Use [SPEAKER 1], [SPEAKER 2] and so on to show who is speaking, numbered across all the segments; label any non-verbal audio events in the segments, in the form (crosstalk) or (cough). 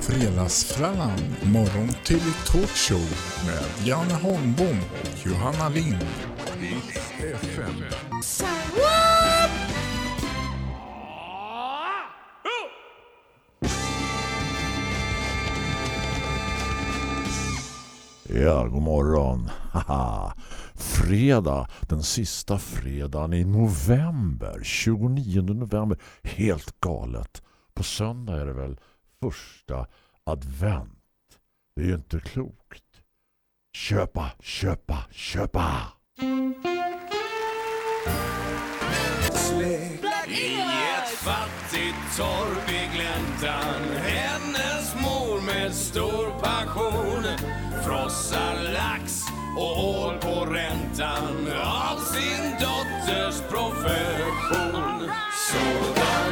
[SPEAKER 1] Fredagsfrallan, morgon till talkshow med Janne Holmbom och Johanna Lind. FM.
[SPEAKER 2] Ja, god morgon. Haha. Fredag, den sista fredagen i november. 29 november. Helt galet. På söndag är det väl första advent. Det är ju inte klokt. Köpa, köpa, köpa!
[SPEAKER 3] I ett fattigt torp i gläntan Hennes mor med stor passion Frossar lax och ål på räntan Av sin dotters profession Sådan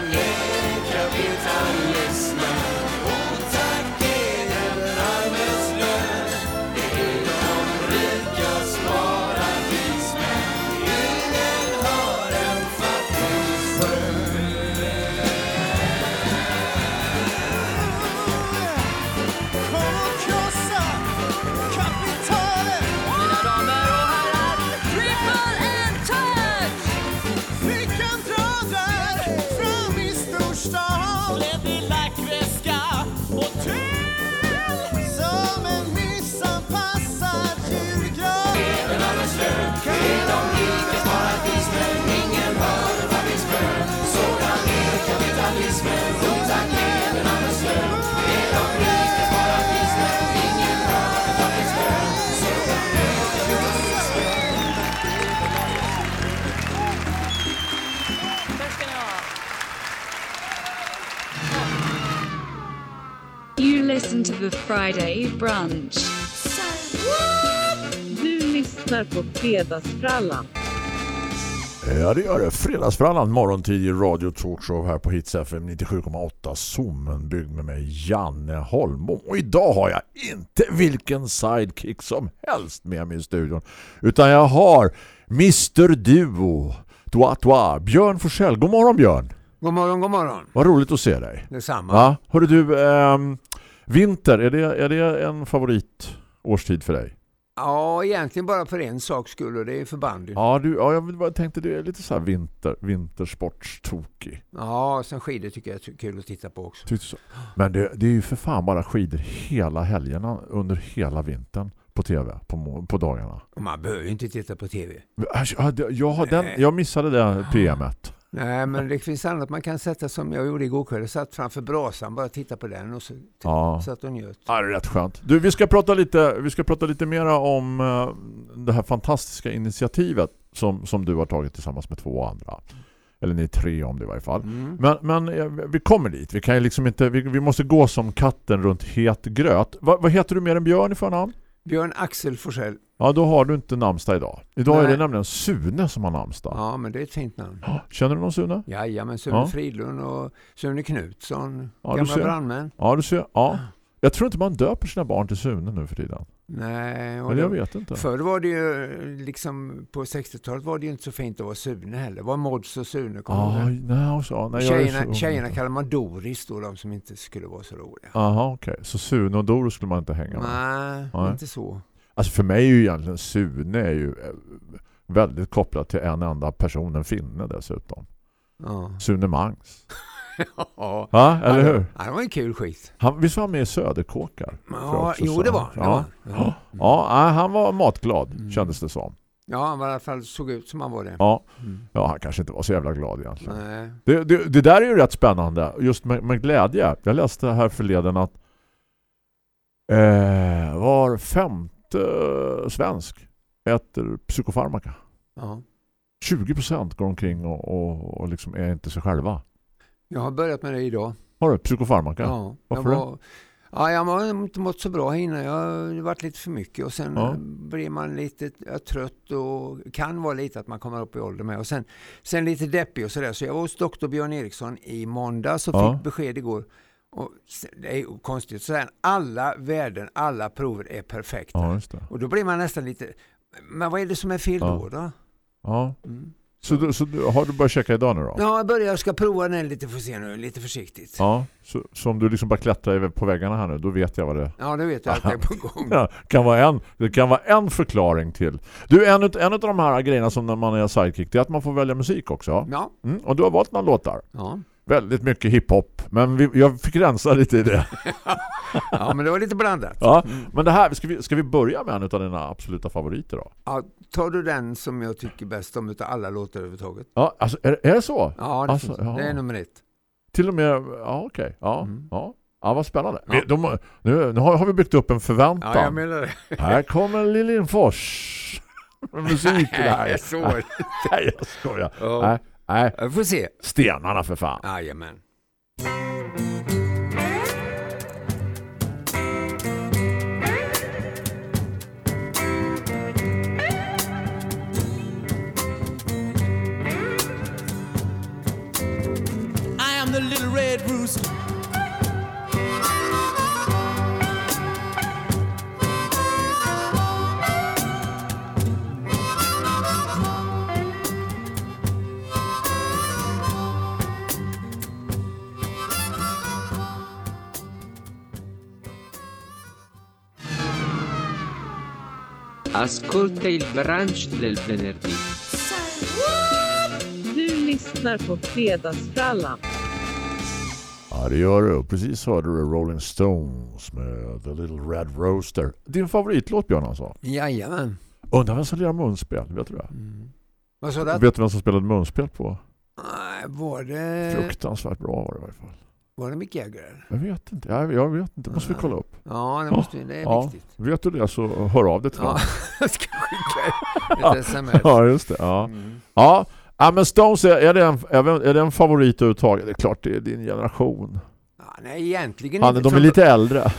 [SPEAKER 4] Friday brunch.
[SPEAKER 5] Du lyssnar på Fredagsfrallan.
[SPEAKER 2] Ja, det gör det. Fredagsfrallan, morgontid i radio talkshow här på Hits FM 97,8 Zoomen byggd med mig Janne Holmbom. Och idag har jag inte vilken sidekick som helst med mig i studion. Utan jag har Mr. Duo, Dua Dua, Björn Forsell. God morgon Björn.
[SPEAKER 6] God morgon, god morgon.
[SPEAKER 2] Vad roligt att se dig.
[SPEAKER 6] Detsamma.
[SPEAKER 2] Ja, hörru du, ehm, vinter, är det, är det en favorit årstid för dig?
[SPEAKER 6] Ja, egentligen bara för en sak skull och det är för bandy. Ja,
[SPEAKER 2] Ja, du, ja jag tänkte du är lite så här vinter, vintersportstokig.
[SPEAKER 6] sen skidor tycker jag är kul att titta på också.
[SPEAKER 2] Men det, det är ju för fan bara skidor hela helgerna under hela vintern på tv på, på dagarna.
[SPEAKER 6] Man behöver ju inte titta på tv.
[SPEAKER 2] Jag, jag, jag, den, jag missade det PMet.
[SPEAKER 6] Nej, men det finns annat man kan sätta som jag gjorde igår kväll. Jag satt framför brasan, bara titta på den och så
[SPEAKER 2] Ja.
[SPEAKER 6] satt och njöt.
[SPEAKER 2] Ja, det är rätt skönt. Du, vi ska prata lite, vi ska prata lite mera om eh, det här fantastiska initiativet som, som du har tagit tillsammans med två andra. Eller ni tre om det i varje fall.
[SPEAKER 6] Mm.
[SPEAKER 2] Men, men eh, vi kommer dit. Vi kan liksom inte, vi, vi måste gå som katten runt het gröt. Va, vad heter du mer än Björn i förnamn?
[SPEAKER 6] Björn Axel Forsell.
[SPEAKER 2] Ja, då har du inte namnsdag idag. Idag är
[SPEAKER 6] Nej.
[SPEAKER 2] det nämligen Sune som har namnsdag.
[SPEAKER 6] Ja, men det är ett fint namn.
[SPEAKER 2] Känner du någon Sune?
[SPEAKER 6] Ja, men Sune
[SPEAKER 2] Ja.
[SPEAKER 6] Fridlund och Sune Knutsson,
[SPEAKER 2] Ja,
[SPEAKER 6] gamla brandmän.
[SPEAKER 2] Ja, du ser. Ja. Jag tror inte man döper sina barn till Sune nu för tiden.
[SPEAKER 6] Nej, och
[SPEAKER 2] Eller jag vet inte.
[SPEAKER 6] Förr var det ju liksom på 60-talet var det ju inte så fint att vara Sune heller. Det var Mods och Sune ihåg det?
[SPEAKER 2] nej, så. nej, är så
[SPEAKER 6] Tjejerna, tjejerna kallar man Doris då, de som inte skulle vara så roliga.
[SPEAKER 2] Jaha, okej. Så Sune och Doro skulle man inte hänga med.
[SPEAKER 6] Nej,
[SPEAKER 2] Nej.
[SPEAKER 6] inte så.
[SPEAKER 2] Alltså för mig är ju egentligen Sune är ju eh, väldigt kopplat till en enda person, en finne dessutom.
[SPEAKER 6] Ja.
[SPEAKER 2] Sune Mangs. (laughs)
[SPEAKER 6] ja.
[SPEAKER 2] Ja, eller
[SPEAKER 6] Ja,
[SPEAKER 2] hur?
[SPEAKER 6] Ja, det var en kul skit.
[SPEAKER 2] Han, visst var han med i Söderkåkar?
[SPEAKER 6] Ja, jo, det var, det
[SPEAKER 2] ja.
[SPEAKER 6] var. Ja.
[SPEAKER 2] Ja, nej, han var matglad,
[SPEAKER 6] Mm.
[SPEAKER 2] kändes det som.
[SPEAKER 6] ja, han var i alla fall såg ut som han var det.
[SPEAKER 2] Ja.
[SPEAKER 6] Mm.
[SPEAKER 2] ja, han kanske inte var så jävla glad egentligen.
[SPEAKER 6] Nej.
[SPEAKER 2] Det, det, det där är ju rätt spännande, just med, med glädje. Jag läste här förleden att eh, var femte svensk äter psykofarmaka.
[SPEAKER 6] Ja.
[SPEAKER 2] 20% går omkring och, och, och liksom är inte sig själva.
[SPEAKER 6] Jag har börjat med det idag.
[SPEAKER 2] Har du psykofarmaka?
[SPEAKER 6] Ja.
[SPEAKER 2] Varför
[SPEAKER 6] jag var, Ja, jag har inte mått så bra innan. Jag har varit lite för mycket och sen
[SPEAKER 2] Ja.
[SPEAKER 6] blir man lite ja, trött och kan vara lite att man kommer upp i ålder med. Och sen, sen lite deppig och sådär. Så jag var hos doktor Björn Eriksson i måndags och
[SPEAKER 2] Ja.
[SPEAKER 6] fick besked igår. Och det är ju konstigt. Så här, alla värden, alla prover är perfekta.
[SPEAKER 2] Ja.
[SPEAKER 6] Och då blir man nästan lite, men vad är det som är fel
[SPEAKER 2] Ja.
[SPEAKER 6] då? då?
[SPEAKER 2] Ja.
[SPEAKER 6] Mm.
[SPEAKER 2] Så, du, så du, har du börjat checka idag nu då?
[SPEAKER 6] Ja, jag börjar, jag ska prova den lite för se nu, lite försiktigt. Ja,
[SPEAKER 2] Ja, så, så om du liksom bara klättrar på väggarna här nu, då vet jag vad det
[SPEAKER 6] det vet jag att det är på gång. (laughs)
[SPEAKER 2] ja, kan vara en, det kan vara en förklaring till. Du, en, en av de här grejerna som när man är sidekick, det är att man får välja musik också.
[SPEAKER 6] Ja,
[SPEAKER 2] Mm, och du har valt några låtar.
[SPEAKER 6] ja.
[SPEAKER 2] Väldigt mycket hiphop, men vi, jag fick rensa lite i det. (laughs)
[SPEAKER 6] ja men det var lite blandat.
[SPEAKER 2] Ja, men det här, ska vi, ska vi börja med en av dina absoluta favoriter då?
[SPEAKER 6] Ja, tar du den som jag tycker bäst om utav alla låtar överhuvudtaget?
[SPEAKER 2] Ja, alltså, är, är det så?
[SPEAKER 6] Ja, det,
[SPEAKER 2] Alltså, ja.
[SPEAKER 6] det är nummer ett.
[SPEAKER 2] Till och med, ja okej. Ja,
[SPEAKER 6] Mm.
[SPEAKER 2] ja. Ja, vad spännande.
[SPEAKER 6] Ja.
[SPEAKER 2] De, nu, nu har, har vi byggt upp en förväntan.
[SPEAKER 6] Ja, jag menar det.
[SPEAKER 2] Här kommer Lillinfors (laughs) med musik det här.
[SPEAKER 6] Jag såg.
[SPEAKER 2] Nej, jag skojar.
[SPEAKER 6] Ja.
[SPEAKER 2] Nej, nej.
[SPEAKER 6] Jag øh, får se.
[SPEAKER 2] Stenarna för fan.
[SPEAKER 6] Ah, Jajamän.
[SPEAKER 7] I am the little red rooster.
[SPEAKER 8] Ascolta il brunch del venerdì.
[SPEAKER 5] Du lyssnar på Fredagsfrallan.
[SPEAKER 2] Ja, det gör du. Precis hörde du Rolling Stones med The Little Red Roaster. Din favoritlåt, Björn, alltså?
[SPEAKER 6] Jajamän.
[SPEAKER 2] Undrar vem som lirar munspel, vet du det?
[SPEAKER 6] Vad sa du?
[SPEAKER 2] Vet du vem som spelade munspel på?
[SPEAKER 6] Nej, Var det,
[SPEAKER 2] Fruktansvärt bra var det i varje fall.
[SPEAKER 6] Var det Mick Jagger?
[SPEAKER 2] Jag vet inte. Jag, jag vet inte. Måste vi kolla upp.
[SPEAKER 6] Ja, det, måste, vi- det är
[SPEAKER 2] Ja.
[SPEAKER 6] viktigt.
[SPEAKER 2] Vet du det så hör av dig till
[SPEAKER 6] Ja, (laughs) jag ska skicka ett (laughs) sms.
[SPEAKER 2] Ja, just det. Ja.
[SPEAKER 6] Mm.
[SPEAKER 2] Ja, ja men Stones, är, det en, är det- en favorit överhuvudtaget? Det är klart det är din generation.
[SPEAKER 6] Ja, nej, egentligen
[SPEAKER 2] Han,
[SPEAKER 6] inte.
[SPEAKER 2] de är lite äldre.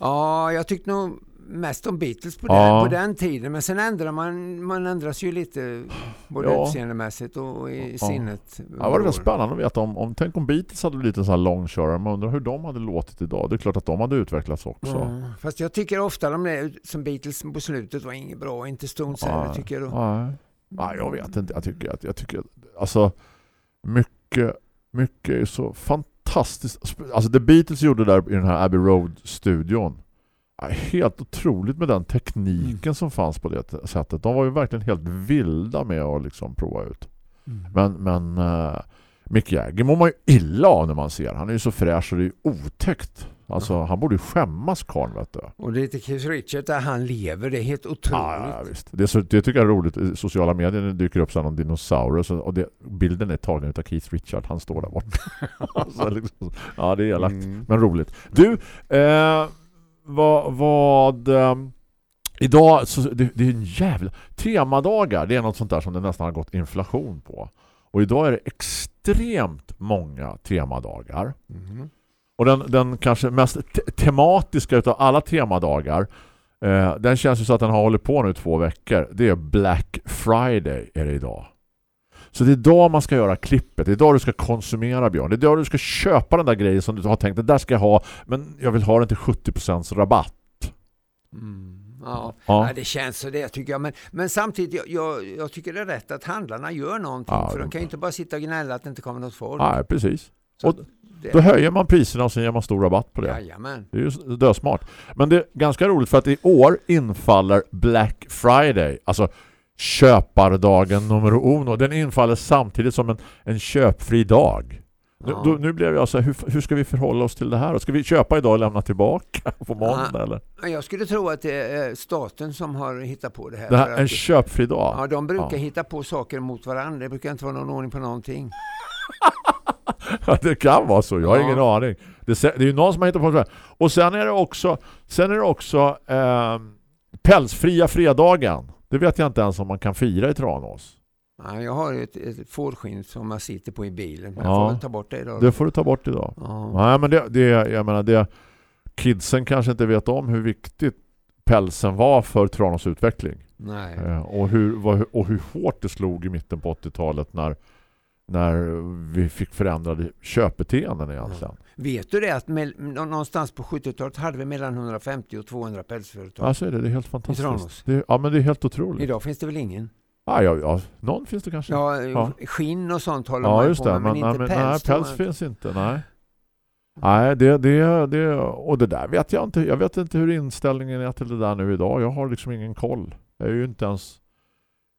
[SPEAKER 6] Ja, jag tyckte nog mest om Beatles på,
[SPEAKER 2] Ja.
[SPEAKER 6] den, på den tiden. Men sen ändrar man, man ändras ju lite både
[SPEAKER 2] Ja.
[SPEAKER 6] utseendemässigt och i
[SPEAKER 2] Ja.
[SPEAKER 6] sinnet.
[SPEAKER 2] Ja, var det väl spännande att veta om, om tänk om Beatles hade blivit en sån här långkörare. Man undrar hur de hade låtit idag. Det är klart att de hade utvecklats också.
[SPEAKER 6] Ja, fast jag tycker ofta de där som Beatles på slutet var inget bra. Inte Stones heller tycker jag.
[SPEAKER 2] Nej. Nej, jag vet inte. Jag tycker att jag tycker alltså mycket mycket är så fantastiskt. Alltså det Beatles gjorde där i den här Abbey Road studion. är Helt otroligt med den tekniken som fanns på det sättet. De var ju verkligen helt vilda med att liksom prova ut. Men, men uh, Mick Jagger mår man ju illa av när man ser. Han är ju så fräsch och det är ju otäckt. Alltså han borde ju skämmas karln vet du.
[SPEAKER 6] Och det är Keith Richards där han lever. Det är helt otroligt.
[SPEAKER 2] Ja, ja, visst. Det, är så, det tycker jag är roligt. I sociala medier det dyker upp någon dinosaurus och det, bilden är tagen av Keith Richard. Han står där borta. (laughs) så liksom, ja, det är elakt.
[SPEAKER 6] Mm.
[SPEAKER 2] Men roligt. Du, eh, vad... vad eh, idag, så, det, det är en jävla... Temadagar, det är något sånt där som det nästan har gått inflation på. Och idag är det extremt många temadagar.
[SPEAKER 6] Mhm.
[SPEAKER 2] Och den, den kanske mest te tematiska utav alla temadagar eh, den känns ju så att den har hållit på nu två veckor. Det är Black Friday är det idag. Så det är idag man ska göra klippet. Det är idag du ska konsumera Björn. Det är idag du ska köpa den där grejen som du har tänkt, det där ska jag ha men jag vill ha den till 70% rabatt.
[SPEAKER 6] Mm. Ja.
[SPEAKER 2] Ja.
[SPEAKER 6] Det känns så det tycker jag. Men, men samtidigt, jag, jag, jag tycker det är rätt att handlarna gör någonting.
[SPEAKER 2] Ja,
[SPEAKER 6] för de
[SPEAKER 2] de-
[SPEAKER 6] kan ju inte bara sitta och gnälla att det inte kommer något folk.
[SPEAKER 2] Nej, precis.
[SPEAKER 6] Så
[SPEAKER 2] Och
[SPEAKER 6] det,
[SPEAKER 2] då höjer man priserna och sen ger man stor rabatt på det.
[SPEAKER 6] Jajamän.
[SPEAKER 2] Det är ju dösmart. Men det är ganska roligt för att i år infaller Black Friday. Alltså köpardagen nummer uno. Den infaller samtidigt som en, en köpfri dag. Nu,
[SPEAKER 6] Ja.
[SPEAKER 2] då, nu blev jag så här, hur, hur ska vi förhålla oss till det här? Ska vi köpa idag och lämna tillbaka (laughs) på måndag?
[SPEAKER 6] Ja.
[SPEAKER 2] Eller?
[SPEAKER 6] Ja, Jag skulle tro att det är staten som har hittat på det här.
[SPEAKER 2] Det här
[SPEAKER 6] att-
[SPEAKER 2] en köpfri dag.
[SPEAKER 6] Ja, de brukar
[SPEAKER 2] Ja.
[SPEAKER 6] hitta på saker mot varandra. Det brukar inte vara någon ordning på någonting. (laughs)
[SPEAKER 2] det kan vara så, jag har ingen aning. Det, är- det är ju någon som har hittat på det här. Och sen är det också, sen är det också eh, pälsfria fredagen. Det vet jag inte ens om man kan fira i Tranås.
[SPEAKER 6] Ja, jag har ett, ett fårskinn som jag sitter på i bilen. Men
[SPEAKER 2] Ja.
[SPEAKER 6] jag får väl ta bort det idag.
[SPEAKER 2] Det får du ta bort idag.
[SPEAKER 6] Ja.
[SPEAKER 2] Nej, men det, det, jag menar det kidsen kanske inte vet om hur viktigt pälsen var för Tranås utveckling.
[SPEAKER 6] Nej.
[SPEAKER 2] Eh, och, hur, och hur hårt det slog i mitten på 80-talet när, när vi fick förändrade köpbeteenden egentligen.
[SPEAKER 6] Vet du det att någonstans på 70-talet hade vi mellan 150 och 200 pälsföretag.
[SPEAKER 2] Alltså är det, det är helt fantastiskt. Det, ja, men det är helt otroligt.
[SPEAKER 6] Idag finns det väl ingen?
[SPEAKER 2] Ja, ja, ja, någon finns det kanske.
[SPEAKER 6] Ja,
[SPEAKER 2] Ja.
[SPEAKER 6] skinn och sånt håller
[SPEAKER 2] Ja,
[SPEAKER 6] man
[SPEAKER 2] just
[SPEAKER 6] på
[SPEAKER 2] det.
[SPEAKER 6] med, men,
[SPEAKER 2] Men,
[SPEAKER 6] inte
[SPEAKER 2] men,
[SPEAKER 6] päls.
[SPEAKER 2] nej, päls finns inte. Nej. Nej, det, det, det, och det där vet jag inte. Jag vet inte hur inställningen är till det där nu idag. Jag har liksom ingen koll. Jag är ju inte ens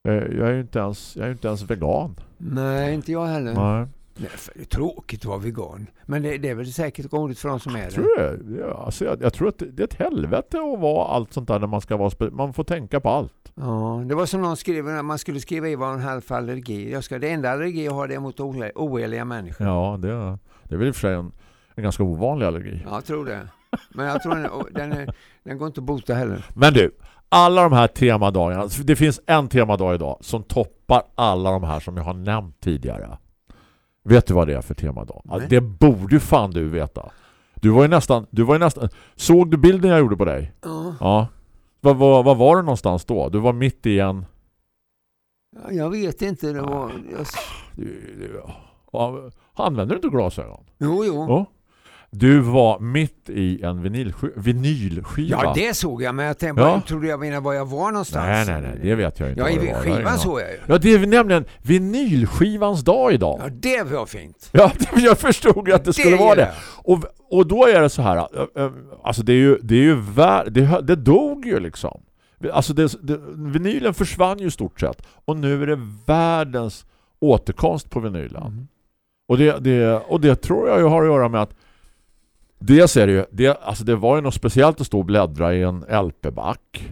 [SPEAKER 2] jag är ju inte ens, jag är inte ens vegan.
[SPEAKER 6] Nej, inte jag heller.
[SPEAKER 2] Nej.
[SPEAKER 6] Nej, det är tråkigt att vara vegan. Men det, det är väl säkert roligt för de som är
[SPEAKER 2] Jag
[SPEAKER 6] det.
[SPEAKER 2] tror, det. Ja, alltså jag, jag tror att det, det är ett helvete att vara allt sånt där när man ska vara man får tänka på allt.
[SPEAKER 6] Ja, det var som någon skrev när man skulle skriva i vad en halv allergi. Jag ska, det enda allergi jag har det är mot oeliga människor.
[SPEAKER 2] Ja, det, det är väl i och för sig en, en ganska ovanlig allergi.
[SPEAKER 6] Ja, jag tror det. Men jag tror den, den, är, den går inte att bota heller.
[SPEAKER 2] Men du, alla de här temadagarna, det finns en temadag idag som toppar alla de här som jag har nämnt tidigare. Vet du vad det är för temadag?
[SPEAKER 6] Nej.
[SPEAKER 2] det borde fan du veta. Du var ju nästan, du var ju nästan, såg du bilden jag gjorde på dig?
[SPEAKER 6] Ja,
[SPEAKER 2] Ja. Vad var, vad var du någonstans då? Du var mitt i en...
[SPEAKER 6] jag vet inte. Det var, jag,
[SPEAKER 2] Du, du, ja, använder du inte glasögon?
[SPEAKER 6] jo, jo.
[SPEAKER 2] Ja. Du var mitt i en vinylskiva. vinylskiva.
[SPEAKER 6] Ja, det såg jag. Men jag tänkte,
[SPEAKER 2] Ja.
[SPEAKER 6] trodde jag menade var jag var någonstans.
[SPEAKER 2] Nej, nej, nej. Det vet jag inte.
[SPEAKER 6] Ja,
[SPEAKER 2] det
[SPEAKER 6] i skivan såg jag ju.
[SPEAKER 2] Ja, det är nämligen vinylskivans dag idag.
[SPEAKER 6] Ja, det var fint.
[SPEAKER 2] Ja, (laughs) jag förstod ju att det skulle
[SPEAKER 6] är
[SPEAKER 2] vara det. Och, och då är det så här, äh, äh, alltså det är ju, det är ju vär, det, det dog ju liksom. Alltså det, det, vinylen försvann ju stort sett. Och nu är det världens återkomst på vinylen.
[SPEAKER 6] Mm.
[SPEAKER 2] Och, det, det, och det tror jag ju har att göra med att dels är det ju, det, alltså det var ju något speciellt att stå och bläddra i en LP-back.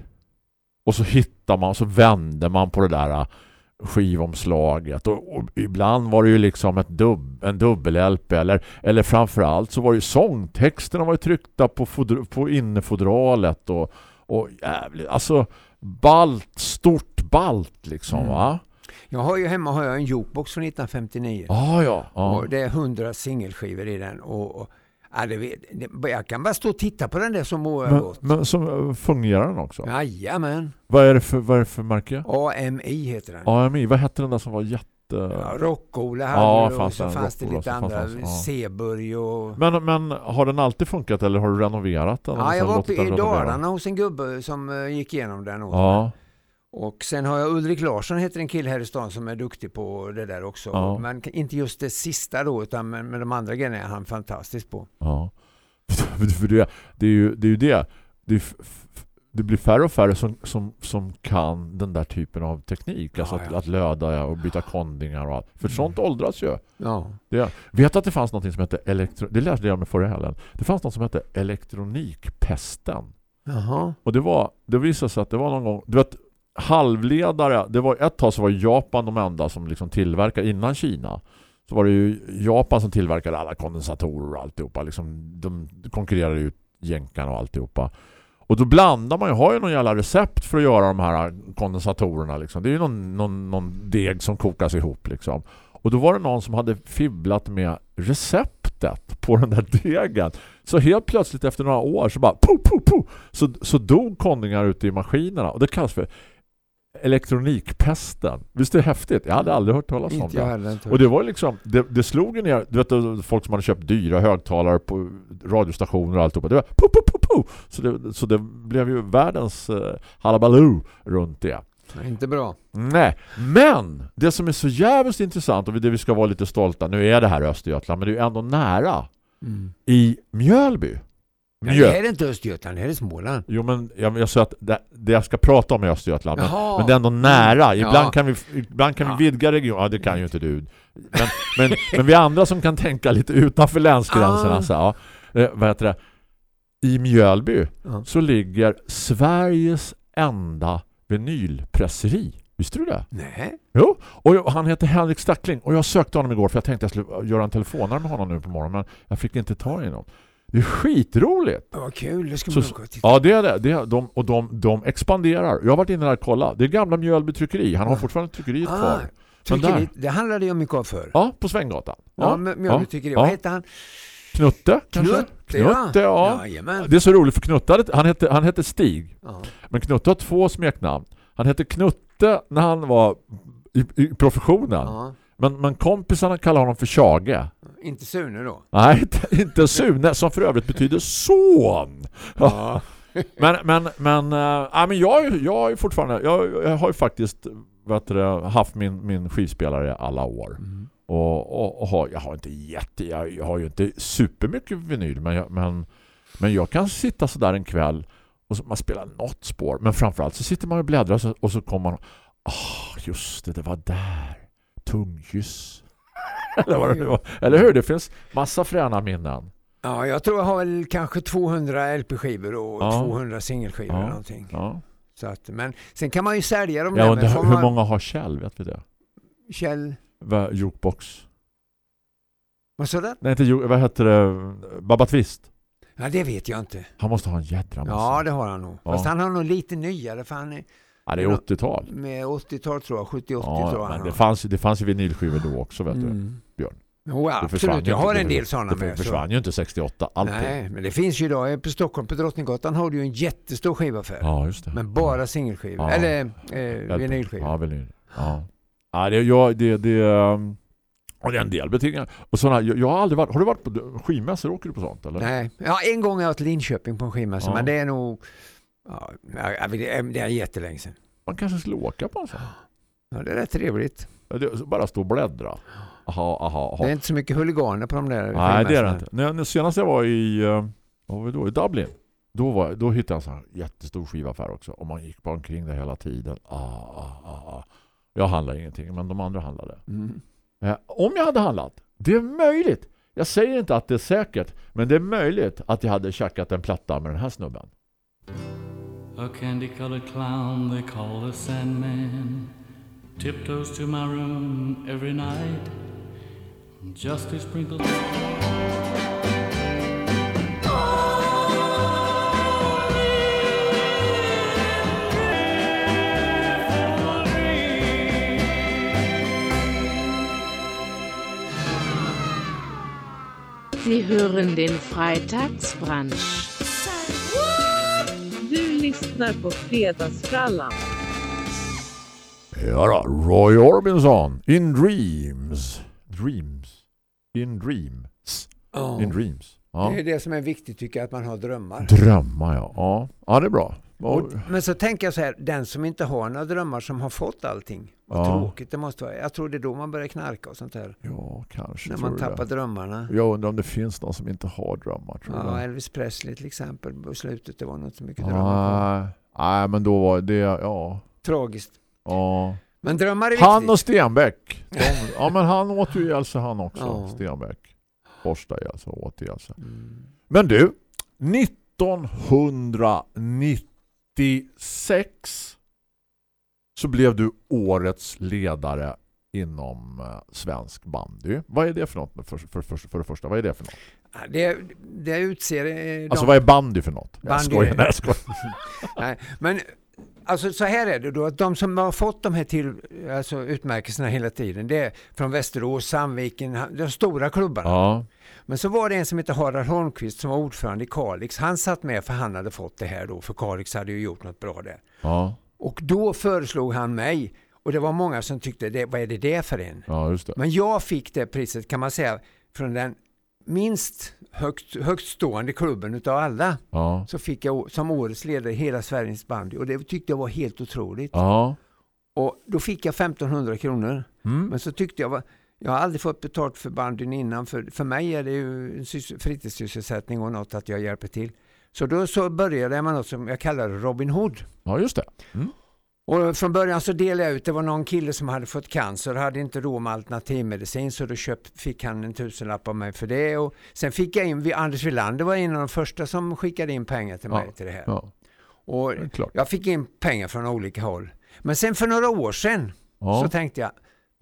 [SPEAKER 2] Och så hittar man, så vänder man på det där äh, skivomslaget och, och ibland var det ju liksom ett dubb, en dubbel-LP eller, eller framförallt så var ju sångtexterna var ju tryckta på, fodr, på innefodralet och, och jävligt, alltså balt, stort balt liksom
[SPEAKER 6] Mm.
[SPEAKER 2] va?
[SPEAKER 6] Jag har ju hemma har jag en jukebox från 1959.
[SPEAKER 2] Ah, ja, ja.
[SPEAKER 6] Och det är 100 singelskivor i den. Och, och, ja, det, det, jag kan bara stå och titta på den där som mår
[SPEAKER 2] Men,
[SPEAKER 6] gott.
[SPEAKER 2] men så fungerar den också?
[SPEAKER 6] Jajamän.
[SPEAKER 2] Vad är det för, vad är det för märke?
[SPEAKER 6] AMI heter den.
[SPEAKER 2] AMI, vad hette den där som var jätte...
[SPEAKER 6] Ja, Rock-Ola hade
[SPEAKER 2] Ja,
[SPEAKER 6] du och
[SPEAKER 2] fanns
[SPEAKER 6] så fanns det lite
[SPEAKER 2] fanns
[SPEAKER 6] andra.
[SPEAKER 2] ja.
[SPEAKER 6] Seburg och...
[SPEAKER 2] Men, men har den alltid funkat eller har du renoverat den?
[SPEAKER 6] Ja,
[SPEAKER 2] Eller
[SPEAKER 6] jag var uppe i? Dalarna hos en gubbe som eh, gick igenom den åt mig. Och sen har jag Ulrik Larsson heter en kille här i stan som är duktig på det där också.
[SPEAKER 2] Ja.
[SPEAKER 6] Men inte just det sista då utan med, med de andra grejerna är han fantastisk på.
[SPEAKER 2] ja. (laughs) För det, det, är ju, det är ju det. Det, är det blir färre och färre som, som, som kan den där typen av teknik. Alltså
[SPEAKER 6] Ja,
[SPEAKER 2] att,
[SPEAKER 6] ja. Mm.
[SPEAKER 2] att löda och byta kondingar och allt. För sånt åldras ju.
[SPEAKER 6] Ja.
[SPEAKER 2] Det, vet att det fanns något som hette elektro... Det lärde jag mig förra helgen. Det fanns något som hette elektronikpesten.
[SPEAKER 6] Jaha.
[SPEAKER 2] Och det var det visade sig att det var någon gång du vet halvledare det var ett tag så var Japan de enda som liksom tillverkade innan Kina. Så var det ju Japan som tillverkade alla kondensatorer och alltihopa liksom de konkurrerade ut jänkarna och alltihopa. Och då blandar man ju, har ju någon jävla recept för att göra de här kondensatorerna liksom. Det är ju någon, någon, någon deg som kokas ihop liksom. Och då var det någon som hade fibblat med receptet på den där degen. Så helt plötsligt efter några år så bara po, po, po, så, så dog kondingar ute i maskinerna. Och det kallas för elektronikpesten. Visst är det häftigt? Jag hade aldrig hört talas om det.
[SPEAKER 6] heller.
[SPEAKER 2] Och det var liksom, det, det slog ner, du vet folk som hade köpt dyra högtalare på radiostationer och alltihopa. Det var po, po, po, po. Så, det, så det blev ju världens eh, halabaloo runt det.
[SPEAKER 6] Inte bra.
[SPEAKER 2] Nej, men det som är så jävligt intressant och det vi ska vara lite stolta, nu är det här Östergötland, men det är ju ändå nära i Mjölby. Mjö-
[SPEAKER 6] det här är inte Östergötland, det här är Småland.
[SPEAKER 2] Jo men jag, jag sa att det, det jag ska prata om är Östergötland men, men det är ändå nära. Ibland
[SPEAKER 6] Ja.
[SPEAKER 2] kan vi, ibland kan
[SPEAKER 6] Ja.
[SPEAKER 2] vi vidga regionen. Ja det kan ju inte du. Men, men, (laughs) men vi andra som kan tänka lite utanför länsgränserna
[SPEAKER 6] Ah.
[SPEAKER 2] så, ja, eh, vad heter det? I Mjölby
[SPEAKER 6] Ja.
[SPEAKER 2] så ligger Sveriges enda vinylpresseri. Visste du det?
[SPEAKER 6] Nej.
[SPEAKER 2] Jo, och jag, han heter Henrik Stackling och jag sökte honom igår för jag tänkte att jag skulle göra en telefonare med honom nu på morgonen men jag fick inte ta i någon. Det är skitroligt.
[SPEAKER 6] Vad kul, det ska
[SPEAKER 2] Så-
[SPEAKER 6] man gå och titta.
[SPEAKER 2] Ja, det är det. det är, de, och de, de expanderar. Jag har varit inne där och kollat. Det är gamla Mjölby tryckeri. Han har
[SPEAKER 6] Ah.
[SPEAKER 2] fortfarande tryckeriet
[SPEAKER 6] Ah,
[SPEAKER 2] kvar.
[SPEAKER 6] tryckeri,
[SPEAKER 2] där.
[SPEAKER 6] det handlade jag mycket av förr.
[SPEAKER 2] Ja, på Svänggatan.
[SPEAKER 6] Ja, men Mjölby tycker det. Vad
[SPEAKER 2] ja.
[SPEAKER 6] hette han?
[SPEAKER 2] Knutte, kanske?
[SPEAKER 6] Knutte,
[SPEAKER 2] Knutte, ja.
[SPEAKER 6] Jajamän.
[SPEAKER 2] Det är så roligt för Knutte, han hette, han hette Stig.
[SPEAKER 6] Ja.
[SPEAKER 2] Men Knutte har två smeknamn. Han hette Knutte när han var i, i professionen.
[SPEAKER 6] Ja.
[SPEAKER 2] Men, men kompisarna kallar honom för Tjage.
[SPEAKER 6] Inte Sune då?
[SPEAKER 2] Nej, inte, inte Sune som för övrigt betyder son.
[SPEAKER 6] Ja. (laughs)
[SPEAKER 2] Men, men, men, äh, men jag, jag är fortfarande, jag, jag har ju faktiskt vet du, haft min, min skivspelare alla år.
[SPEAKER 6] Mm.
[SPEAKER 2] Och, och, och har, jag har inte jätte, jag, jag har ju inte supermycket vinyl men jag, men, men jag kan sitta så där en kväll och så, man spelar något spår men framförallt så sitter man och bläddrar och så, och så kommer man ah just det, det var där tungkyss (laughs) eller, vad det var. eller hur? Det finns massa fräna minnen
[SPEAKER 6] Ja, jag tror jag har väl kanske 200 LP-skivor och
[SPEAKER 2] Ja.
[SPEAKER 6] 200 singelskivor
[SPEAKER 2] Ja.
[SPEAKER 6] eller någonting.
[SPEAKER 2] ja.
[SPEAKER 6] Så att, men sen kan man ju sälja dem
[SPEAKER 2] Ja,
[SPEAKER 6] där Får
[SPEAKER 2] hur
[SPEAKER 6] man-
[SPEAKER 2] många har Kjell, vet vi det?
[SPEAKER 6] Kjell,
[SPEAKER 2] Va, jukebox
[SPEAKER 6] vad sa du?
[SPEAKER 2] Nej, inte vad heter det? Baba Twist
[SPEAKER 6] Ja, det vet jag inte.
[SPEAKER 2] Han måste ha en jädra massa
[SPEAKER 6] Ja, det har han nog.
[SPEAKER 2] Ja.
[SPEAKER 6] Fast han har nog lite nyare för han är
[SPEAKER 2] ja, det är 80-tal
[SPEAKER 6] med 80-tal tror jag, 70-80 tror
[SPEAKER 2] Ja,
[SPEAKER 6] jag han
[SPEAKER 2] men det fanns, det fanns ju vinylskivor då också vet du.
[SPEAKER 6] Mm.
[SPEAKER 2] Björn.
[SPEAKER 6] Jo,
[SPEAKER 2] Det
[SPEAKER 6] absolut. Jag har
[SPEAKER 2] Det
[SPEAKER 6] en del sådana
[SPEAKER 2] Det
[SPEAKER 6] med. så-
[SPEAKER 2] försvann ju inte 68 alltid.
[SPEAKER 6] Nej, men det finns ju idag. På Stockholm, på Drottninggatan har du ju en jättestor skivaffär.
[SPEAKER 2] Ja, just det.
[SPEAKER 6] Men bara singelskivor.
[SPEAKER 2] Ja.
[SPEAKER 6] Eller eh, vinylskivor.
[SPEAKER 2] Ja, vinyl. Ja. Ja, det, ja, det, det, och det är en del betingar. Och såna, jag, jag har aldrig varit, har du varit på skivmässor? Åker du på sånt? Eller?
[SPEAKER 6] Nej, ja, en gång har jag varit i Linköping på en skivmässa,
[SPEAKER 2] Ja.
[SPEAKER 6] men det är nog... Ja, vet, det är- det jättelänge sedan.
[SPEAKER 2] Man kanske skulle åka på en sån.
[SPEAKER 6] Ja, det är rätt trevligt.
[SPEAKER 2] Det- Bara stå och bläddra. Aha, aha, aha.
[SPEAKER 6] Det är inte så mycket huliganer på de där
[SPEAKER 2] Nej, det är det inte. När, när senast jag var i, eh, vad var då? I Dublin. Då, var, då hittade jag en sån här jättestor skivaffär också. Och man gick bara omkring där hela tiden. Ah, ah, ah, ah. Jag handlade ingenting, men de andra handlade.
[SPEAKER 6] Mm.
[SPEAKER 2] Eh, om jag hade handlat, det är möjligt. Jag säger inte att det är säkert, men det är möjligt att jag hade checkat en platta med den här snubben.
[SPEAKER 9] A candy-colored clown they call the Sandman tiptoes to my room every night just to sprinkle.
[SPEAKER 4] Sie hören den Freitagsbrunch.
[SPEAKER 5] Lyssnar på Fredagsfrallan.
[SPEAKER 2] Ja då, Roy Orbison, In Dreams. Dreams. In Dreams.
[SPEAKER 6] Ja.
[SPEAKER 2] In Dreams. Ja.
[SPEAKER 6] Det är det som är viktigt tycker jag, att man har drömmar.
[SPEAKER 2] Drömmar, ja. ja. Ja, det är bra.
[SPEAKER 6] Och, men så tänker jag så här, den som inte har några drömmar som har fått allting. Vad
[SPEAKER 2] Ja.
[SPEAKER 6] tråkigt det måste vara. Jag tror det är då man börjar knarka och sånt där.
[SPEAKER 2] ja, kanske
[SPEAKER 6] När man tappar
[SPEAKER 2] det.
[SPEAKER 6] drömmarna.
[SPEAKER 2] Jag undrar om det finns någon som inte har drömmar, tror
[SPEAKER 6] Ja,
[SPEAKER 2] du?
[SPEAKER 6] Elvis Presley till exempel på slutet. Det var något så mycket drömmar.
[SPEAKER 2] Nej, men då var det, ja.
[SPEAKER 6] Tragiskt.
[SPEAKER 2] ja.
[SPEAKER 6] Men drömmar är viktigt.
[SPEAKER 2] Han och Stenbeck. De, ja, men han (laughs) åt ju ihjäl sig han också,
[SPEAKER 6] Ja.
[SPEAKER 2] Stenbeck. Borsta ihjäl sig åt ihjäl sig.
[SPEAKER 6] Mm.
[SPEAKER 2] Men du, 1996 så blev du årets ledare inom eh, svensk bandy. Vad är det för något för, för, för, för det första? Vad är det för något?
[SPEAKER 6] Det, det utser de...
[SPEAKER 2] Alltså vad är bandy för något? Jag
[SPEAKER 6] Bandy
[SPEAKER 2] skojar,
[SPEAKER 6] är-
[SPEAKER 2] nej, jag skojar. (laughs)
[SPEAKER 6] Nej, men alltså så här är det då att de som har fått de här till, alltså utmärkelserna hela tiden det är från Västerås, Sandviken, de stora klubbarna.
[SPEAKER 2] Ja,
[SPEAKER 6] Men så var det en som heter Harald Holmqvist som var ordförande i Kalix. Han satt med för han hade fått det här då för Kalix hade ju gjort något bra där.
[SPEAKER 2] ja,
[SPEAKER 6] Och då föreslog han mig och det var många som tyckte det, vad är det där för en?
[SPEAKER 2] ja.
[SPEAKER 6] Men jag fick det priset kan man säga från den minst högt, högt stående klubben utav alla.
[SPEAKER 2] Ja,
[SPEAKER 6] Så fick jag som årets ledare hela Sveriges bandy och det tyckte jag var helt otroligt.
[SPEAKER 2] ja.
[SPEAKER 6] Och då fick jag 1500 kronor.
[SPEAKER 2] Mm.
[SPEAKER 6] Men så tyckte jag, jag har aldrig fått betalt för bandyn innan. För, för mig är det ju en sys- fritidssysselsättning och något att jag hjälper till. Så då så började jag med något som jag kallar Robin Hood.
[SPEAKER 2] ja just det.
[SPEAKER 6] Och från början så delade jag ut, det var någon kille som hade fått cancer och hade inte råd med alternativmedicin så då köpt, fick han en tusenlapp av mig för det. Och sen fick jag in, Anders Wilander var en av de första som skickade in pengar till mig
[SPEAKER 2] Ja.
[SPEAKER 6] till det här.
[SPEAKER 2] Ja,
[SPEAKER 6] Och
[SPEAKER 2] det
[SPEAKER 6] jag fick in pengar från olika håll. Men sen för några år sedan
[SPEAKER 2] Ja.
[SPEAKER 6] så tänkte jag,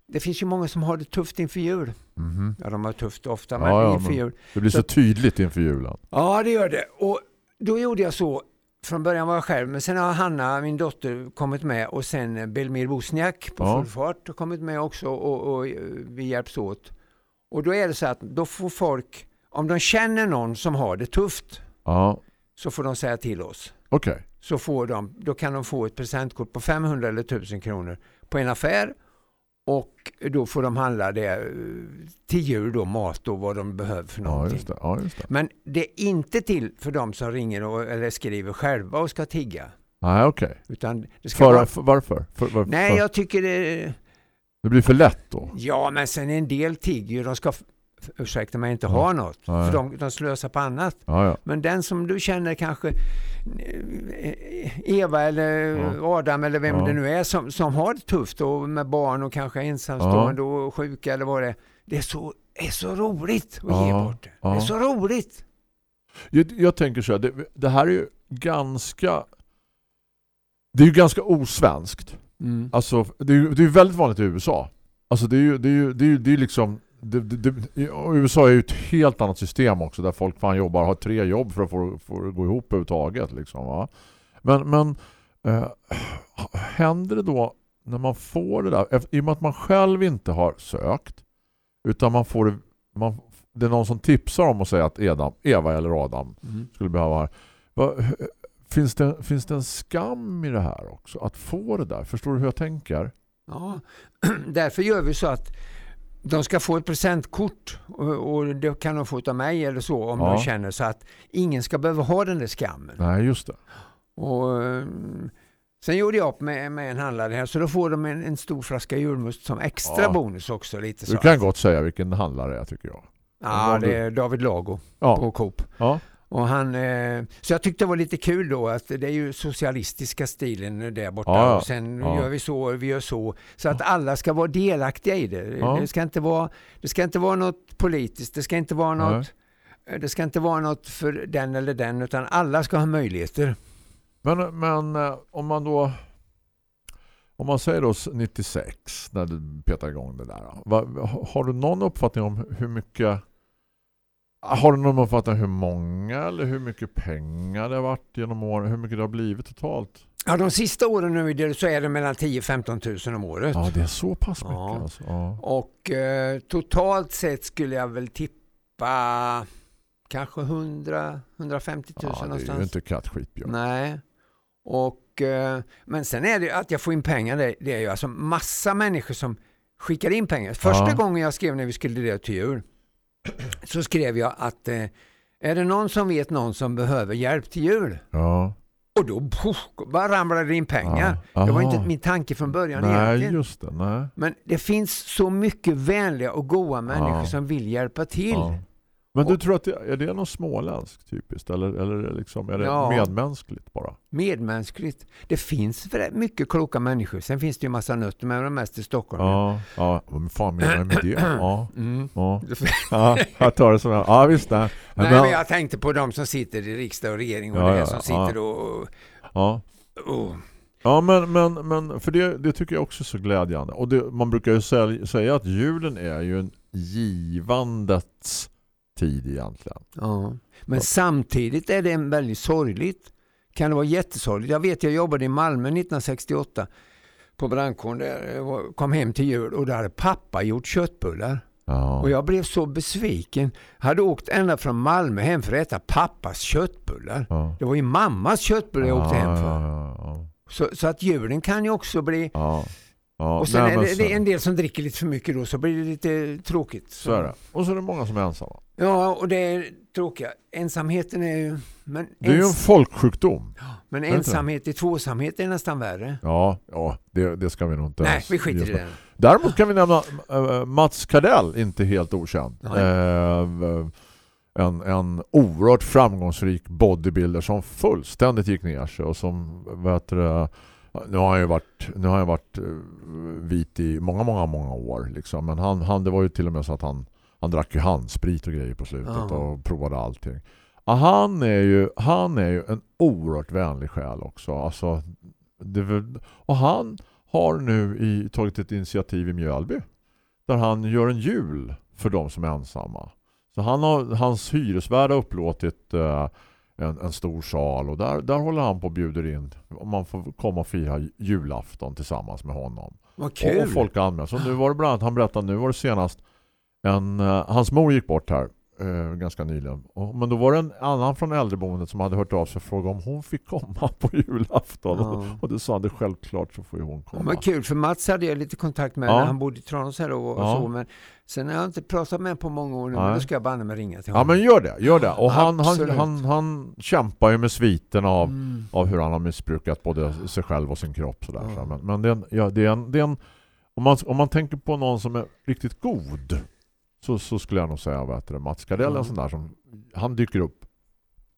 [SPEAKER 6] det finns ju många som har det tufft inför jul.
[SPEAKER 2] Mhm.
[SPEAKER 6] Ja, de har det tufft ofta, men
[SPEAKER 2] Ja, ja,
[SPEAKER 6] inför
[SPEAKER 2] men-
[SPEAKER 6] jul.
[SPEAKER 2] Det blir så
[SPEAKER 6] Så-
[SPEAKER 2] tydligt inför julen.
[SPEAKER 6] Ja, det gör det. Och då gjorde jag så. Från början var jag själv, men sen har Hanna, min dotter, kommit med och sen Belmir Bosniak på
[SPEAKER 2] Ja.
[SPEAKER 6] full fart har kommit med också och, och vi hjälps åt. Och då är det så att då får folk, om de känner någon som har det tufft,
[SPEAKER 2] Ja,
[SPEAKER 6] så får de säga till oss.
[SPEAKER 2] okej.
[SPEAKER 6] Så får de, då kan de få ett presentkort på 500 eller 1000 kronor på en affär och då får de handla det eh, till jul då, mat och vad de behöver för
[SPEAKER 2] Ja,
[SPEAKER 6] någonting.
[SPEAKER 2] just det. Ja, det.
[SPEAKER 6] Men det är inte till för de som ringer och, eller skriver själva och ska tigga.
[SPEAKER 2] Nej, okej.
[SPEAKER 6] Utan det ska
[SPEAKER 2] För,
[SPEAKER 6] vara...
[SPEAKER 2] för, varför? För, var,
[SPEAKER 6] Nej,
[SPEAKER 2] för,
[SPEAKER 6] jag tycker det...
[SPEAKER 2] Det blir för lätt då.
[SPEAKER 6] Ja, men sen en del tigger. De ska, ursäkta mig, inte
[SPEAKER 2] Ja.
[SPEAKER 6] ha något.
[SPEAKER 2] Nej.
[SPEAKER 6] För de, de slösar på annat.
[SPEAKER 2] Ja, ja.
[SPEAKER 6] Men den som du känner kanske eh, Eva eller
[SPEAKER 2] Ja.
[SPEAKER 6] Adam eller vem
[SPEAKER 2] Ja.
[SPEAKER 6] det nu är som, som har det tufft och med barn och kanske ensamstående och sjuka eller vad det är. Det är så, är så roligt att ge
[SPEAKER 2] Ja.
[SPEAKER 6] bort det.
[SPEAKER 2] Ja.
[SPEAKER 6] Det är så roligt.
[SPEAKER 2] Jag, jag tänker så här, det, det här är ju ganska det är ju ganska osvenskt.
[SPEAKER 6] Mm.
[SPEAKER 2] Alltså, det är ju det är ju väldigt vanligt i USA. Alltså det är ju, det är ju, det är ju det är liksom det, det, USA är ju ett helt annat system också där folk fan jobbar har tre jobb för att få, få gå ihop överhuvudtaget liksom, va? Men, men eh, händer det då när man får det där i och med att man själv inte har sökt utan man får det man, det är någon som tipsar om att säga att Eda, Eva eller Adam
[SPEAKER 6] Mm.
[SPEAKER 2] skulle behöva här. Va, finns, det, finns det en skam i det här också? Att få det där? Förstår du hur jag tänker?
[SPEAKER 6] Ja. (clears throat) Därför gör vi så att de ska få ett presentkort och, och det kan de få av mig eller så om
[SPEAKER 2] Ja.
[SPEAKER 6] de känner så att ingen ska behöva ha den där skammen.
[SPEAKER 2] Nej, just det.
[SPEAKER 6] Och, mm, sen gjorde jag upp med, med en handlare här så då får de en, en stor flaska julmust som extra
[SPEAKER 2] Ja.
[SPEAKER 6] bonus också. Lite så.
[SPEAKER 2] Du kan gott säga vilken handlare är tycker jag.
[SPEAKER 6] Ja, det är David Lago
[SPEAKER 2] Ja.
[SPEAKER 6] på Coop.
[SPEAKER 2] Ja.
[SPEAKER 6] Och han, eh, så jag tyckte det var lite kul då att det är ju socialistiska stilen där borta
[SPEAKER 2] Ja,
[SPEAKER 6] och sen
[SPEAKER 2] Ja.
[SPEAKER 6] gör vi så, vi gör så. Så att alla ska vara delaktiga i det.
[SPEAKER 2] Ja.
[SPEAKER 6] Det, ska inte vara, det ska inte vara något politiskt, det ska inte vara något det ska inte vara något för den eller den utan alla ska ha möjligheter.
[SPEAKER 2] Men, men eh, om man då om man säger då 96 när du petar igång det där. Har du någon uppfattning om hur mycket har du någon uppfattning om hur många eller hur mycket pengar det har varit genom åren? Hur mycket det har blivit totalt?
[SPEAKER 6] Ja, de sista åren nu är så är det mellan 10-15 tusen om året.
[SPEAKER 2] Ja, det är så pass mycket
[SPEAKER 6] Ja.
[SPEAKER 2] alltså. Ja.
[SPEAKER 6] Och eh, totalt sett skulle jag väl tippa kanske 100 150 000
[SPEAKER 2] Ja, det är
[SPEAKER 6] någonstans.
[SPEAKER 2] ju inte kattskitbjörn.
[SPEAKER 6] Nej. Och, eh, men sen är det att jag får in pengar. Det, det är ju alltså massa människor som skickar in pengar. Första
[SPEAKER 2] Ja.
[SPEAKER 6] gången jag skrev när vi skulle det till jul (clears throat) så skrev jag att eh, är det någon som vet någon som behöver hjälp till jul?
[SPEAKER 2] Ja.
[SPEAKER 6] Och då puff, bara ramlade det in pengar.
[SPEAKER 2] Ja.
[SPEAKER 6] Det var inte min tanke från början
[SPEAKER 2] Nej,
[SPEAKER 6] egentligen.
[SPEAKER 2] just det. Nej.
[SPEAKER 6] Men det finns så mycket vänliga och goda människor
[SPEAKER 2] Ja.
[SPEAKER 6] som vill hjälpa till.
[SPEAKER 2] Men du tror att det, är det något småländskt typiskt? Eller, eller liksom, är det
[SPEAKER 6] Ja.
[SPEAKER 2] medmänskligt bara?
[SPEAKER 6] Medmänskligt. Det finns mycket kloka människor. Sen finns det ju massa nötter med de mest i Stockholm.
[SPEAKER 2] Ja, ja. Vad fan menar du med det? Ja, (clears throat)
[SPEAKER 6] Mm.
[SPEAKER 2] ja. ja (laughs) jag tar det som jag. Ja, visst. Nej.
[SPEAKER 6] Nej,
[SPEAKER 2] Men-
[SPEAKER 6] men jag tänkte på de som sitter i riksdag och regering och
[SPEAKER 2] Ja,
[SPEAKER 6] det som sitter och...
[SPEAKER 2] Ja.
[SPEAKER 6] och
[SPEAKER 2] Ja, men, men, men för det, det tycker jag också är så glädjande. Och det, man brukar ju säga, säga att julen är ju en givandets tid egentligen.
[SPEAKER 6] ja. Men samtidigt är det en väldigt sorgligt. Kan det vara jättesorgligt. Jag vet jag jobbade i Malmö 1968 på brandkåren där jag kom hem till jul och där hade pappa gjort köttbullar.
[SPEAKER 2] Ja.
[SPEAKER 6] Och jag blev så besviken. hade åkt ända från Malmö hem för att äta pappas köttbullar.
[SPEAKER 2] ja.
[SPEAKER 6] Det var ju mammas köttbullar jag åkte hem för. Så, så att julen kan ju också bli...
[SPEAKER 2] ja. Ja.
[SPEAKER 6] Och sen
[SPEAKER 2] Nej,
[SPEAKER 6] är
[SPEAKER 2] men
[SPEAKER 6] det,
[SPEAKER 2] så-
[SPEAKER 6] en del som dricker lite för mycket då så blir det lite tråkigt.
[SPEAKER 2] Så är det. Och så är det många som är ensamma.
[SPEAKER 6] Ja, och det är tråkiga. Ensamheten är ju... Men,
[SPEAKER 2] Det är ju en folksjukdom.
[SPEAKER 6] men
[SPEAKER 2] det inte
[SPEAKER 6] ensamhet i tvåsamhet är nästan värre.
[SPEAKER 2] Ja, ja det, det ska vi nog inte
[SPEAKER 6] Nej, vi skiter i det.
[SPEAKER 2] Däremot kan vi nämna äh, Mats Kardell, inte helt okänd.
[SPEAKER 6] Nej.
[SPEAKER 2] Eh, en, en oerhört framgångsrik bodybuilder som fullständigt gick ner sig och som vet du, nu har han ju varit, nu har han varit eh, vit i många, många, många år. Liksom. Men han, han, det var ju till och med så att han, han drack ju handsprit och grejer på slutet
[SPEAKER 6] Ja.
[SPEAKER 2] och provade allting. Ja, han, är ju, han är ju en oerhört vänlig själ också. Alltså, det, och han har nu i, tagit ett initiativ i Mjölby där han gör en jul för de som är ensamma. Så han har, hans hyresvärd har upplåtit eh, en, en stor sal och där, där håller han på och bjuder in om man får komma och fira julafton tillsammans med honom.
[SPEAKER 6] Vad
[SPEAKER 2] Och,
[SPEAKER 6] kul!
[SPEAKER 2] och folk anmäler. Så nu var det bland annat, han berättade nu var det senast en, eh, hans mor gick bort här eh, ganska nyligen. Och, men då var det en annan från äldreboendet som hade hört av sig och frågat om hon fick komma (laughs) på julafton.
[SPEAKER 6] Ja. (laughs)
[SPEAKER 2] Och, och det sa han, det självklart så får ju hon
[SPEAKER 6] Det
[SPEAKER 2] komma.
[SPEAKER 6] var kul för Mats hade jag lite kontakt med
[SPEAKER 2] Ja.
[SPEAKER 6] när han bodde i Tranås här och, och
[SPEAKER 2] Ja.
[SPEAKER 6] så men sen har jag inte pratat med honom på många år nu
[SPEAKER 2] Nej.
[SPEAKER 6] men då ska jag banne mig ringa till
[SPEAKER 2] Ja
[SPEAKER 6] honom.
[SPEAKER 2] men gör det, gör det. Och han, han, han, han kämpar ju med sviten av,
[SPEAKER 6] Mm.
[SPEAKER 2] av hur han har missbrukat både sig själv och sin kropp. Sådär.
[SPEAKER 6] Ja.
[SPEAKER 2] Men, men det är en, ja, det är en, det är en om, man, om man tänker på någon som är riktigt god så, så skulle jag nog säga du, Mats Gardell är
[SPEAKER 6] Ja.
[SPEAKER 2] en sån där som han dyker upp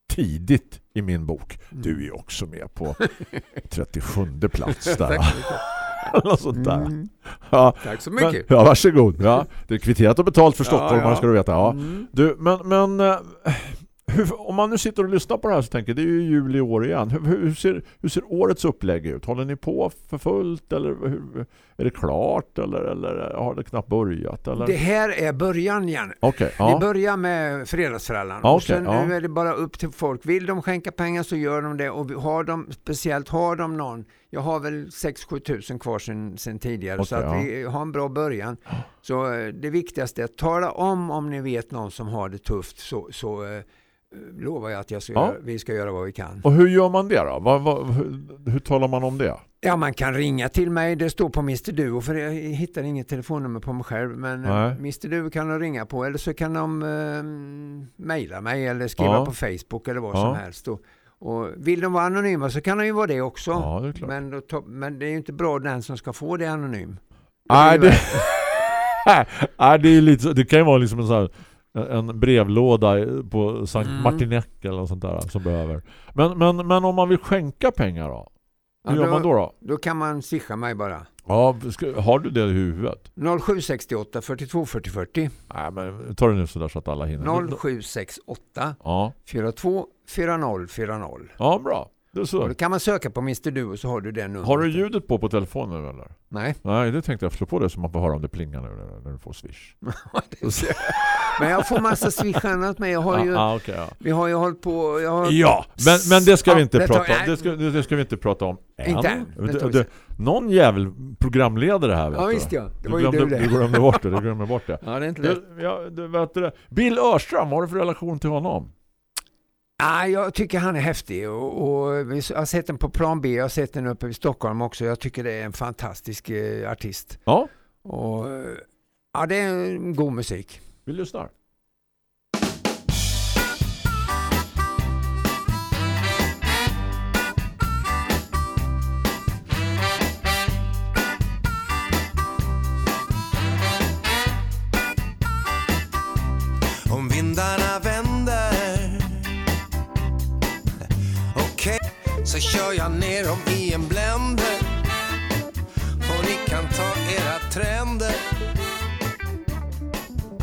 [SPEAKER 2] tidigt i min bok.
[SPEAKER 6] Mm.
[SPEAKER 2] Du är också med på (laughs) 37 plats (laughs) där.
[SPEAKER 6] Tack (laughs)
[SPEAKER 2] sånt där.
[SPEAKER 6] Mm.
[SPEAKER 2] Ja,
[SPEAKER 6] Tack så
[SPEAKER 2] men,
[SPEAKER 6] mycket.
[SPEAKER 2] ja, varsågod. Ja, det är kvitterat och betalt för
[SPEAKER 6] Ja,
[SPEAKER 2] Stockholm,
[SPEAKER 6] ja.
[SPEAKER 2] man ska du veta. Ja.
[SPEAKER 6] Mm.
[SPEAKER 2] Du, men, men eh, hur, om man nu sitter och lyssnar på det här så tänker jag, det är ju jul i år igen. Hur, hur, ser, hur ser årets upplägg ut? Håller ni på för fullt eller hur, är det klart eller, eller har det knappt börjat? Eller?
[SPEAKER 6] Det här är början igen. Vi
[SPEAKER 2] ja.
[SPEAKER 6] börjar med och
[SPEAKER 2] okej,
[SPEAKER 6] sen
[SPEAKER 2] ja.
[SPEAKER 6] nu är det bara upp till folk. Vill de skänka pengar så gör de det. Och har de, speciellt har de någon, jag har väl 6-7 tusen kvar sen, sen tidigare. så
[SPEAKER 2] Okej,
[SPEAKER 6] att
[SPEAKER 2] ja.
[SPEAKER 6] vi har en bra början. Så eh, det viktigaste är att tala om om ni vet någon som har det tufft. Så, så eh, lovar jag att jag ska
[SPEAKER 2] Ja.
[SPEAKER 6] göra, vi ska göra vad vi kan.
[SPEAKER 2] Och hur gör man det då? Vad, vad, hur, hur talar man om det?
[SPEAKER 6] Ja, man kan ringa till mig. Det står på Mr Duo för jag hittar inget telefonnummer på mig själv. Men eh,
[SPEAKER 2] Nej.
[SPEAKER 6] Mr Duo kan de ringa på eller så kan de eh, mejla mig eller skriva
[SPEAKER 2] Ja.
[SPEAKER 6] på Facebook eller vad
[SPEAKER 2] Ja.
[SPEAKER 6] som helst. Och, och vill de vara anonyma så kan de ju vara det också.
[SPEAKER 2] Ja, det
[SPEAKER 6] men, då, men det är ju inte bra den som ska få det anonym.
[SPEAKER 2] Nej,
[SPEAKER 6] Det
[SPEAKER 2] Nej, det, är (laughs) lite, det kan ju vara liksom en, sån här, en brevlåda på Sankt
[SPEAKER 6] Mm.
[SPEAKER 2] Martinek eller något sånt där som behöver. Men, men, men om man vill skänka pengar då? Hur
[SPEAKER 6] Ja,
[SPEAKER 2] gör man då då?
[SPEAKER 6] Då kan man swisha mig bara.
[SPEAKER 2] Ja, ska, har du det i huvudet?
[SPEAKER 6] 0768 42 40 40.
[SPEAKER 2] Nej, men ta det nu sådär så att alla hinner.
[SPEAKER 6] 0768
[SPEAKER 2] Ja,
[SPEAKER 6] 42 40 40.
[SPEAKER 2] ja bra. Det så.
[SPEAKER 6] då kan man söka på Mr Duo så har du det numret.
[SPEAKER 2] Har du ljudet på på telefonen eller?
[SPEAKER 6] Nej.
[SPEAKER 2] Nej, det tänkte jag slå på det så man får höra om det plingar nu när, du får swish. (laughs)
[SPEAKER 6] Men jag får massa swish annat men jag har ju,
[SPEAKER 2] Ja, ah, okej, ja.
[SPEAKER 6] vi har ju hållit på, har,
[SPEAKER 2] Ja, men, men det ska vi inte
[SPEAKER 6] det tar-
[SPEAKER 2] prata om. Det ska, det ska vi inte prata om än.
[SPEAKER 6] Inte än. Det
[SPEAKER 2] Det, det, någon jävel programledare här
[SPEAKER 6] Ja
[SPEAKER 2] du.
[SPEAKER 6] visst ja, det
[SPEAKER 2] Du
[SPEAKER 6] var ju
[SPEAKER 2] glömde,
[SPEAKER 6] du det.
[SPEAKER 2] du glömde bort det. Du glömde bort det. (laughs)
[SPEAKER 6] Ja det är inte lätt.
[SPEAKER 2] Du, ja, du vet det. Bill Örström, har du för relation till honom?
[SPEAKER 6] Ah, jag tycker han är häftig och, och vi har sett den på plan B, jag har sett den uppe i Stockholm också. Jag tycker det är en fantastisk eh, artist.
[SPEAKER 2] Ja,
[SPEAKER 6] Och, eh, ja, det är god musik.
[SPEAKER 2] vi lyssnar.
[SPEAKER 3] Ner dem i en blender. Och ni kan ta era trender.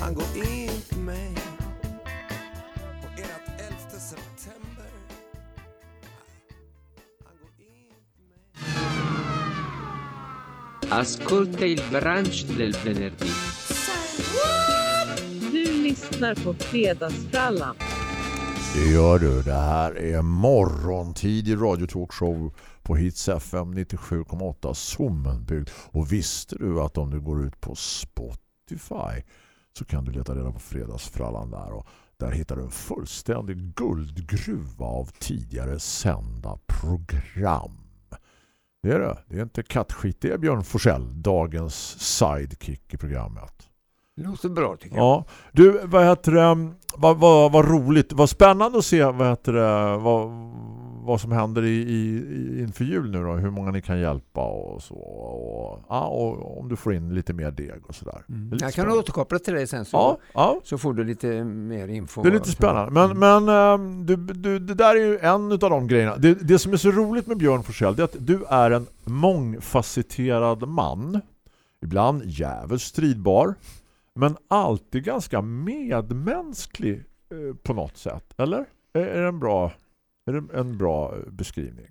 [SPEAKER 3] Han går in i mig. På ert 11 september. Han går in i mig.
[SPEAKER 8] Ascolta il brunch del venerdì.
[SPEAKER 5] Du lyssnar på Fredagsfrallan.
[SPEAKER 2] Det gör du. Det här är morgontid i Radio Talkshow på Hits FM 97,8 Sommenbygd. Och visste du att om du går ut på Spotify så kan du leta reda på fredagsfrallan där och där hittar du en fullständig guldgruva av tidigare sända program. Det är det. Det är inte kattskit. Det är Björn Forsell, dagens sidekick i programmet.
[SPEAKER 6] Låter bra tycker jag.
[SPEAKER 2] Ja, du, vad heter det, vad, vad, vad roligt, vad spännande att se vad heter det, vad, vad som händer i, i, inför jul nu då, hur många ni kan hjälpa och så och, ja, och om du får in lite mer deg och sådär. Lite
[SPEAKER 6] Jag kan
[SPEAKER 2] spännande.
[SPEAKER 6] återkoppla till dig sen så,
[SPEAKER 2] Ja, ja,
[SPEAKER 6] så får du lite mer info.
[SPEAKER 2] det är lite spännande. Men, men ehm, du, du, det där är ju en av de grejerna. Det, det som är så roligt med Björn Forsell är att du är en mångfacetterad man. Ibland jävligt stridbar. Men alltid ganska medmänsklig eh, på något sätt. Eller? Är, är det en bra, är det en bra eh, beskrivning?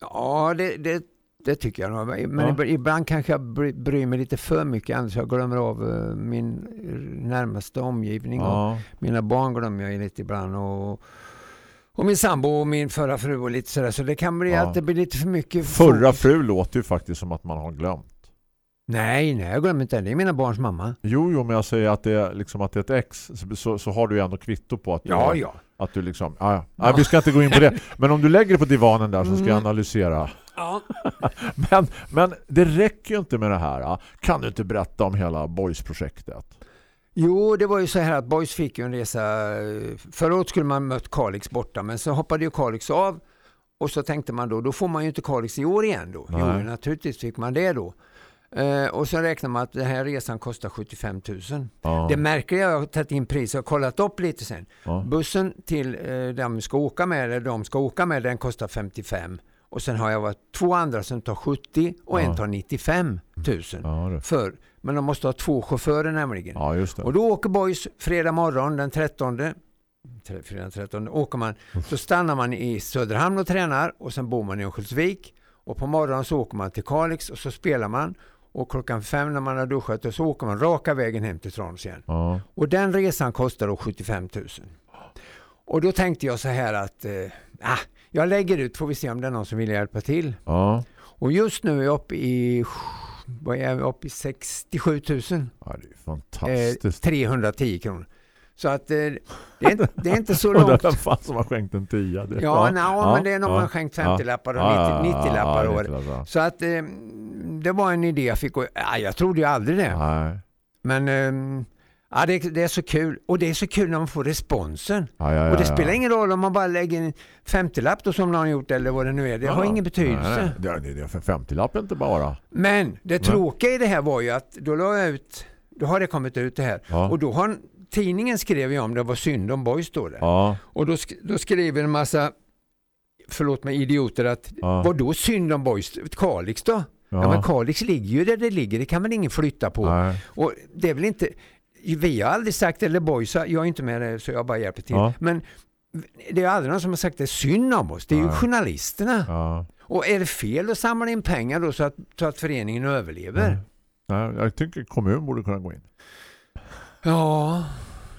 [SPEAKER 6] Ja, det, det, det tycker jag nog. Men
[SPEAKER 2] Ja.
[SPEAKER 6] ib- ibland kanske jag bry- bryr mig lite för mycket. Annars jag glömmer av eh, min närmaste omgivning.
[SPEAKER 2] Ja.
[SPEAKER 6] mina barn glömmer jag lite ibland. Och, och min sambo och min förra fru och lite sådär. Så det kan bli
[SPEAKER 2] Ja.
[SPEAKER 6] att det blir lite för mycket.
[SPEAKER 2] Förra fru låter ju faktiskt som att man har glömt.
[SPEAKER 6] Nej, nej, jag glömmer inte. Det är mina barns mamma.
[SPEAKER 2] Jo, jo, men jag säger att det är, liksom att det är ett ex så, så, så har du ju ändå kvitto på att du,
[SPEAKER 6] Ja, ja.
[SPEAKER 2] att du liksom, ja, ja. Nej, vi ska inte gå in på det. (laughs) Men om du lägger det på divanen där så ska
[SPEAKER 6] Mm.
[SPEAKER 2] jag analysera.
[SPEAKER 6] Ja. (laughs)
[SPEAKER 2] Men, men det räcker ju inte med det här. Kan du inte berätta om hela Boys-projektet?
[SPEAKER 6] Jo, det var ju så här att Boys fick ju en resa. Förra året skulle man mött Kalix borta, men så hoppade ju Kalix av. Och så tänkte man då, då får man ju inte Kalix i år igen då. Jo,
[SPEAKER 2] Nej.
[SPEAKER 6] naturligtvis fick man det då. Eh, och så räknar man att den här resan kostar 75 000.
[SPEAKER 2] Ja.
[SPEAKER 6] Det märker jag, jag har tagit in pris och kollat upp lite sen.
[SPEAKER 2] Ja.
[SPEAKER 6] Bussen till eh, de ska åka med, eller de ska åka med, den kostar 55. Och sen har jag varit två andra som tar 70 och
[SPEAKER 2] Ja.
[SPEAKER 6] en tar 95 000.
[SPEAKER 2] Ja.
[SPEAKER 6] För, men de måste ha två chaufförer nämligen.
[SPEAKER 2] ja.
[SPEAKER 6] Och då åker Boys fredag morgon den 13. tre- Fredag den 13 åker man. Så stannar man i Söderhamn och tränar och sen bor man i Örnsköldsvik. Och på morgonen så åker man till Kalix och så spelar man. Och klockan fem när man har duschat och så åker man raka vägen hem till Trons igen.
[SPEAKER 2] Ja.
[SPEAKER 6] Och den resan kostar då 75 000. Och då tänkte jag så här att eh, ah, jag lägger ut, får vi se om det är någon som vill hjälpa till.
[SPEAKER 2] Ja.
[SPEAKER 6] Och just nu är jag uppe i, vad är jag uppe i 67 000.
[SPEAKER 2] ja, det är
[SPEAKER 6] Eh,
[SPEAKER 2] fantastiskt.
[SPEAKER 6] 310 kronor. Så att eh, det, är, det är inte så (laughs) långt.
[SPEAKER 2] är fan som har skänkt en tia. Det,
[SPEAKER 6] Ja, ja, men det är nog man skänkt 50-lappar och 90 90-lappar år.
[SPEAKER 2] 90-lappar.
[SPEAKER 6] Så att eh, det var en idé jag fick och ja, jag trodde ju aldrig det.
[SPEAKER 2] Nej.
[SPEAKER 6] Men eh, ja, det, det är så kul. Och det är så kul när man får responsen.
[SPEAKER 2] Ja, ja, ja,
[SPEAKER 6] och det
[SPEAKER 2] ja.
[SPEAKER 6] spelar ingen roll om man bara lägger en 50-lapp då som någon har gjort eller vad det nu är. Det har
[SPEAKER 2] Ja.
[SPEAKER 6] ingen betydelse.
[SPEAKER 2] Nej, nej. Det, det är för 50-lapp inte bara.
[SPEAKER 6] Men det tråkiga i det här var ju att då la jag ut, då har det kommit ut det här.
[SPEAKER 2] Ja.
[SPEAKER 6] Och då har tidningen skrev ju om det var synd om boys då det.
[SPEAKER 2] Ja.
[SPEAKER 6] Och då, sk- då skriver en massa, förlåt mig, idioter att
[SPEAKER 2] Ja.
[SPEAKER 6] vad då synd om boys? Kalix då? Ja.
[SPEAKER 2] Ja.
[SPEAKER 6] men Kalix ligger ju där det ligger, det kan väl ingen flytta på.
[SPEAKER 2] Nej.
[SPEAKER 6] Och det är väl inte, vi har aldrig sagt, eller boys, jag är inte med det så jag bara hjälper till.
[SPEAKER 2] Ja.
[SPEAKER 6] Men det är aldrig någon som har sagt det är synd om oss, det är ju journalisterna. Och är det fel att samla in pengar då så att, så att föreningen överlever?
[SPEAKER 2] Jag tycker kommun borde kunna gå in.
[SPEAKER 6] Ja,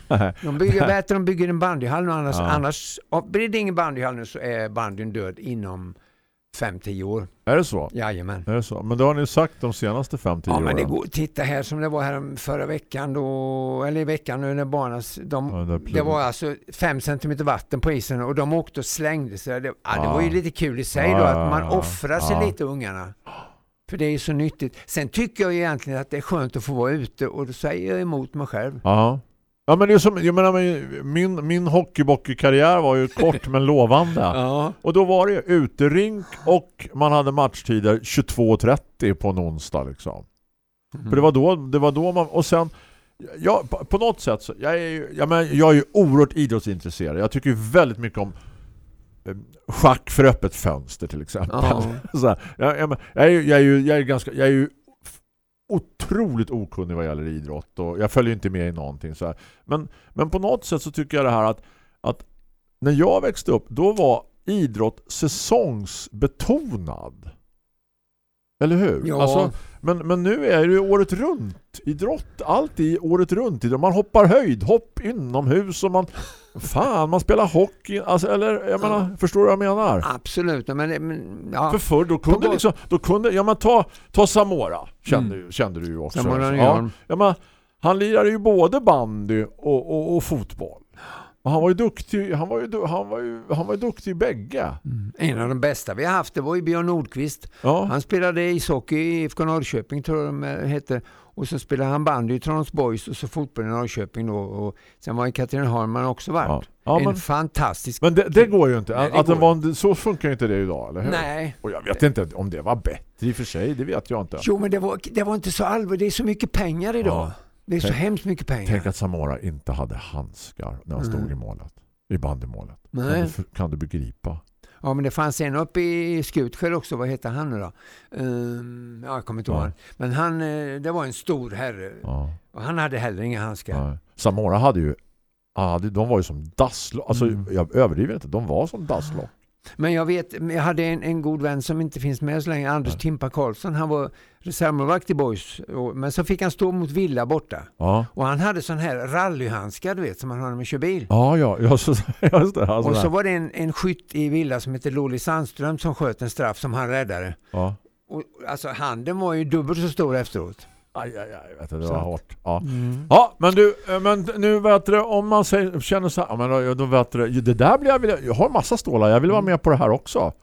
[SPEAKER 6] (laughs) de bygger bättre, de bygger en bandyhall nu annars,
[SPEAKER 2] Ja.
[SPEAKER 6] annars blir det ingen bandyhall nu så är bandyn död inom 5-10 år.
[SPEAKER 2] Är det så?
[SPEAKER 6] Jajamän.
[SPEAKER 2] Är det så? Men det har ni sagt de senaste 5-10
[SPEAKER 6] Ja men det
[SPEAKER 2] åren.
[SPEAKER 6] går, titta här som det var här förra veckan då, eller i veckan nu när barnas, de,
[SPEAKER 2] Ja, det,
[SPEAKER 6] det var alltså 5 centimeter vatten på isen och de åkte och slängde sig. Det, ja, det var ju lite kul i sig då att man offrar sig lite ungarna. För det är så nyttigt. Sen tycker jag egentligen att det är skönt att få vara ute och då säger jag emot mig själv.
[SPEAKER 2] Ja. Ja men det är som, jag menar, men min, min hockeybockeykarriär var ju kort men lovande. (laughs)
[SPEAKER 6] Ja.
[SPEAKER 2] Och då var det uterink och man hade matchtider 22.30 på en onsdag liksom. För det var då, det var då man, och sen ja, på, på något sätt så, jag är ju, jag, men, jag är ju oerhört idrottsintresserad. Jag tycker ju väldigt mycket om schack för öppet fönster till exempel.
[SPEAKER 6] Ja. (laughs)
[SPEAKER 2] Så här, jag, jag, jag, är, jag är ju jag är ganska jag är ju otroligt okunnig vad gäller idrott och jag följer inte med i någonting så här. Men, men på något sätt så tycker jag det här att, att när jag växte upp då var idrott säsongsbetonad. Eller hur?
[SPEAKER 6] Ja.
[SPEAKER 2] Alltså, men, men nu är det ju året runt idrott. Allt i året runt idrott. Man hoppar höjd, hopp inomhus och man fan, man spelar hockey. Alltså, eller, jag menar, förstår du vad jag menar?
[SPEAKER 6] Absolut, men, men ja.
[SPEAKER 2] För förr då kunde
[SPEAKER 6] På-
[SPEAKER 2] liksom, då kunde, ja men ta, ta Samora, kände, ju- kände du ju också.
[SPEAKER 6] Samora
[SPEAKER 2] ja, ja, men, han lirade ju både bandy och, och, och fotboll. Och han var ju duktig, han var ju, han var ju, han var ju duktig i bägge.
[SPEAKER 6] En av de bästa vi har haft det var ju Björn Nordqvist.
[SPEAKER 2] Ja.
[SPEAKER 6] Han spelade ishockey i IFK Norrköping tror jag de hette. Och så spelade han bandy i Trons Boys och så fotboll i Norrköping då. Och sen var ju Katrineholm han också varit.
[SPEAKER 2] Ja. Ja,
[SPEAKER 6] en
[SPEAKER 2] men-
[SPEAKER 6] fantastisk...
[SPEAKER 2] Men det, det går ju inte.
[SPEAKER 6] Nej,
[SPEAKER 2] att den var, en- så funkar ju inte det idag, eller hur?
[SPEAKER 6] Nej.
[SPEAKER 2] Och jag vet inte om det var bättre i och för sig, det vet jag inte.
[SPEAKER 6] Jo men det var, det var inte så allvarligt. Det är så mycket pengar idag.
[SPEAKER 2] Ja.
[SPEAKER 6] Det är så
[SPEAKER 2] Tänk-
[SPEAKER 6] hemskt mycket pengar.
[SPEAKER 2] Tänk att Samora inte hade handskar när han stod
[SPEAKER 6] Mm.
[SPEAKER 2] i målet. I bandymålet. Kan du, kan du begripa?
[SPEAKER 6] Ja men det fanns en uppe i Skutskär också. Vad heter han nu då? Um, ja, jag kommer inte ihåg.
[SPEAKER 2] Ja.
[SPEAKER 6] Men han, eh, det var en stor herre.
[SPEAKER 2] Ja.
[SPEAKER 6] Och han hade heller inga handskar.
[SPEAKER 2] Nej. Samora hade ju hade, de var ju som dasslock. Alltså
[SPEAKER 6] Mm.
[SPEAKER 2] jag överdriver inte, de var som dasslock.
[SPEAKER 6] Men jag vet, jag hade en, en god vän som inte finns med så länge, Anders
[SPEAKER 2] Nej.
[SPEAKER 6] Timpa Karlsson. Han var reservmålvakt i Boys. Och, men så fick han stå mot Villa borta.
[SPEAKER 2] Ja.
[SPEAKER 6] Och han hade sån här rallyhandskar du vet som man har när man kör bil.
[SPEAKER 2] Ja, ja, ja så, (laughs) just det. Alltså
[SPEAKER 6] och så
[SPEAKER 2] där.
[SPEAKER 6] var det en, en skytt i Villa som heter Lolly Sandström som sköt en straff som han räddade.
[SPEAKER 2] ja.
[SPEAKER 6] Och, alltså handen var ju dubbelt så stor efteråt.
[SPEAKER 2] Aj, aj, aj, vet du, det var hårt. Ja.
[SPEAKER 6] Mm.
[SPEAKER 2] ja, men du, men nu vet du, om man säger, känner så här, ja, men då, då vet du, det där blir jag, vill, jag har massa stålar, jag vill vara med på det här också.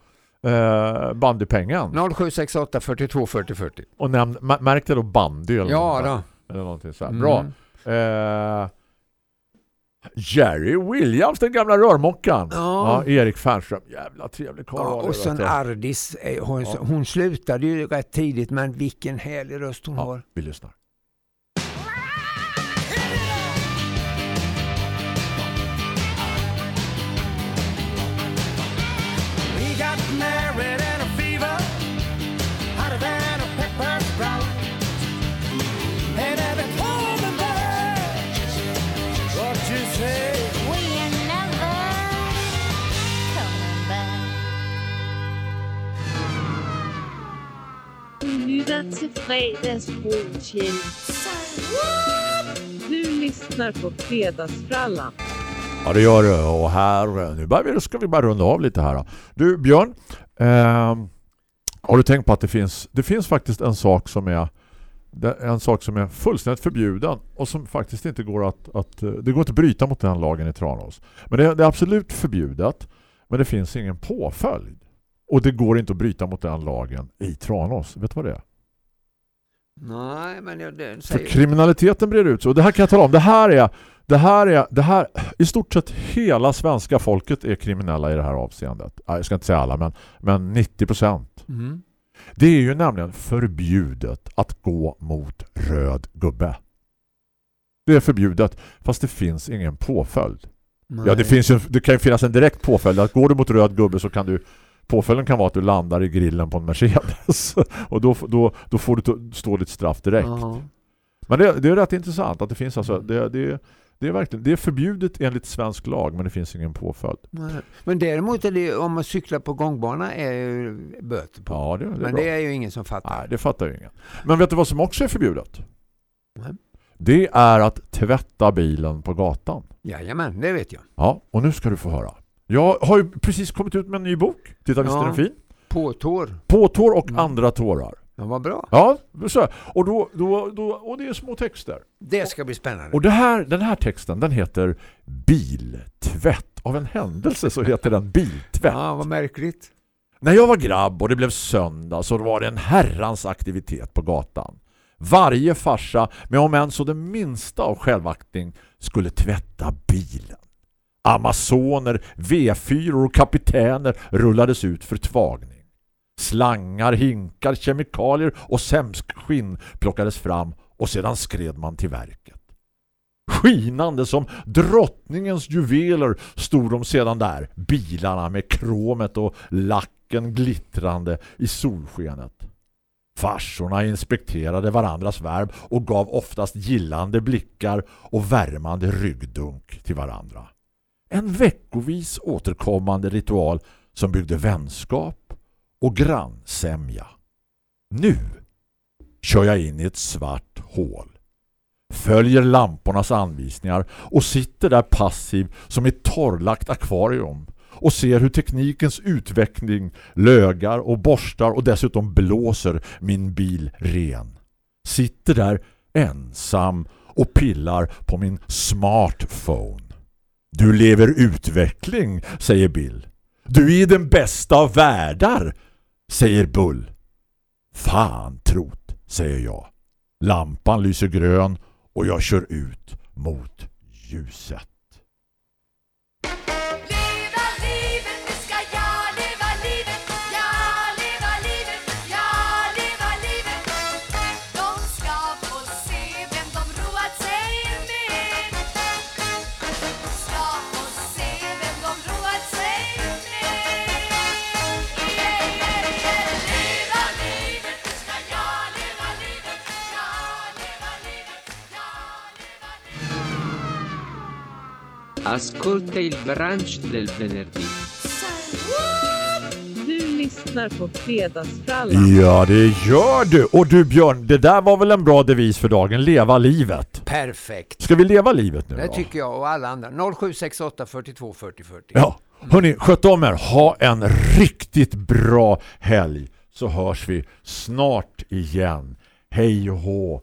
[SPEAKER 2] Eh, bandypengen.
[SPEAKER 6] 0768 42 40 40.
[SPEAKER 2] Och nämn, märkte då bandy eller,
[SPEAKER 6] Ja
[SPEAKER 2] något,
[SPEAKER 6] då.
[SPEAKER 2] eller någonting så här.
[SPEAKER 6] Mm.
[SPEAKER 2] Bra. Eh, Jerry Williams, den gamla rörmockan.
[SPEAKER 6] Ja.
[SPEAKER 2] Erik Fernström, jävla trevlig karl.
[SPEAKER 6] Ja, och sen. Ardis, eh, hon,
[SPEAKER 2] Ja.
[SPEAKER 6] hon slutade ju rätt tidigt men vilken härlig röst hon
[SPEAKER 2] Ja,
[SPEAKER 6] har.
[SPEAKER 2] vi lyssnar.
[SPEAKER 3] We got married
[SPEAKER 5] Du till til. Du lyssnar på Fredagsfrallan.
[SPEAKER 2] Ja, det gör du. Och här, nu börjar vi, ska vi bara runda av lite här. då. Du, Björn, eh, har du tänkt på att det finns, det finns faktiskt en sak som är är en sak som är fullständigt förbjuden och som faktiskt inte går att, att eh, det går inte att bryta mot den lagen i Tranås. Men det, det är absolut förbjudet men det finns ingen påföljd. Och det går inte att bryta mot den lagen i Tranås. Vet du vad det är?
[SPEAKER 6] Nej, men jag, det
[SPEAKER 2] För
[SPEAKER 6] säger...
[SPEAKER 2] kriminaliteten brer ut sig. Och det här kan jag tala om. Det här är, det här är, det här, i stort sett hela svenska folket är kriminella i det här avseendet. Ja, Jag ska inte säga alla, men, men 90 procent.
[SPEAKER 6] Mm.
[SPEAKER 2] Det är ju nämligen förbjudet att gå mot röd gubbe. Det är förbjudet, fast det finns ingen påföljd. Ja, det, finns ju, det kan ju finnas en direkt påföljd. Att går du mot röd gubbe så kan du påföljden kan vara att du landar i grillen på en Mercedes. (laughs) Och då, då, då får du stå ditt straff direkt.
[SPEAKER 6] Ja.
[SPEAKER 2] Men det, det är rätt intressant att det finns alltså, det, det, det är verkligen, det är förbjudet enligt svensk lag men det finns ingen påföljd.
[SPEAKER 6] Nej. Men däremot är det, om man cyklar på gångbana är ju böter på.
[SPEAKER 2] Ja, det, det
[SPEAKER 6] men
[SPEAKER 2] bra.
[SPEAKER 6] det är ju ingen som fattar.
[SPEAKER 2] Nej, det fattar ju ingen. Men vet du vad som också är förbjudet?
[SPEAKER 6] Nej.
[SPEAKER 2] Det är att tvätta bilen på gatan.
[SPEAKER 6] Jajamän, det vet jag.
[SPEAKER 2] Ja, och nu ska du få höra. Jag har ju precis kommit ut med en ny bok. Titta, visst är
[SPEAKER 6] Ja.
[SPEAKER 2] den fin?
[SPEAKER 6] På tår.
[SPEAKER 2] Påtår och
[SPEAKER 6] Mm.
[SPEAKER 2] andra tårar.
[SPEAKER 6] Ja, vad bra.
[SPEAKER 2] Ja, så och, då, då, då, och det är små texter.
[SPEAKER 6] Det ska bli spännande.
[SPEAKER 2] Och det här, den här texten den heter Biltvätt. Av en händelse så heter den Biltvätt.
[SPEAKER 6] Ja, vad märkligt.
[SPEAKER 2] När jag var grabb och det blev söndag så var det en herrans aktivitet på gatan. Varje farsa med om än så det minsta av självaktning skulle tvätta bilen. Amazoner, V4 och kapitäner rullades ut för tvagning. Slangar, hinkar, kemikalier och sämskskinn plockades fram och sedan skred man till verket. Skinande som drottningens juveler stod de sedan där, bilarna med kromet och lacken glittrande i solskenet. Farsorna inspekterade varandras värv och gav oftast gillande blickar och värmande ryggdunk till varandra. En veckovis återkommande ritual som byggde vänskap och grannsämja. Nu kör jag in i ett svart hål. Följer lampornas anvisningar och sitter där passiv som i ett torrlagt akvarium och ser hur teknikens utveckling lögar och borstar och dessutom blåser min bil ren. Sitter där ensam och pillar på min smartphone. Du lever utveckling, säger Bill. Du är den bästa av världar, säger Bull. Fan trot, säger jag. Lampan lyser grön och jag kör ut mot ljuset.
[SPEAKER 8] Ascolta il brunch del venerdì.
[SPEAKER 5] Du lyssnar på Fredagsfrallan.
[SPEAKER 2] Ja, det gör du. Och du Björn, det där var väl en bra devis för dagen. Leva livet.
[SPEAKER 6] Perfekt.
[SPEAKER 2] Ska vi leva livet nu
[SPEAKER 6] Det
[SPEAKER 2] då?
[SPEAKER 6] tycker jag och alla andra. 0768 42 40 40.
[SPEAKER 2] Ja, hörni, sköt om er. Ha en riktigt bra helg. så hörs vi snart igen. Hej och hå!